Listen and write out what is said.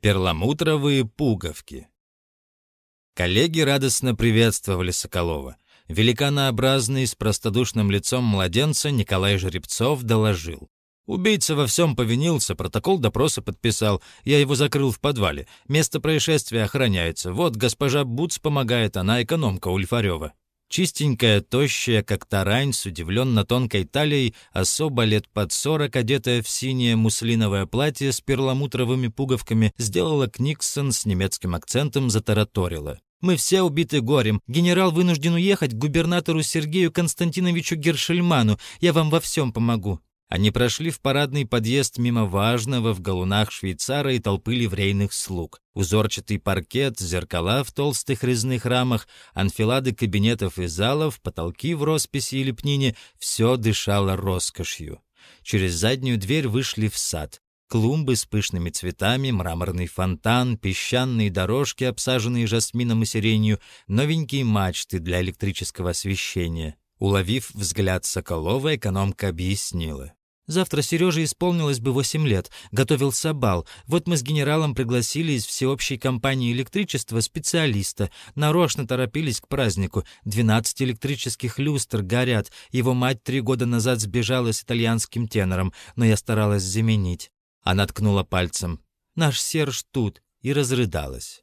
Перламутровые пуговки. Коллеги радостно приветствовали Соколова. Великанообразный, с простодушным лицом младенца Николай Жеребцов доложил. Убийца во всем повинился, протокол допроса подписал. Я его закрыл в подвале. Место происшествия охраняется. Вот госпожа Буц помогает, она экономка Ульфарева. Чистенькая, тощая, как тарань, с удивленно тонкой талией, особо лет под сорок, одетая в синее муслиновое платье с перламутровыми пуговками, сделала Книксон с немецким акцентом, затараторила. «Мы все убиты горем. Генерал вынужден уехать к губернатору Сергею Константиновичу Гершельману. Я вам во всем помогу». Они прошли в парадный подъезд мимо важного в галунах швейцара и толпы ливрейных слуг. Узорчатый паркет, зеркала в толстых резных рамах, анфилады кабинетов и залов, потолки в росписи и лепнине — все дышало роскошью. Через заднюю дверь вышли в сад. Клумбы с пышными цветами, мраморный фонтан, песчаные дорожки, обсаженные жасмином и сиренью, новенькие мачты для электрического освещения. Уловив взгляд Соколова, экономка объяснила. Завтра Сереже исполнилось бы 8 лет. Готовился бал. Вот мы с генералом пригласили из всеобщей компании электричества специалиста. Нарочно торопились к празднику. 12 электрических люстр горят. Его мать три года назад сбежала с итальянским тенором, но я старалась заменить. Она ткнула пальцем. «Наш Серж тут» и разрыдалась.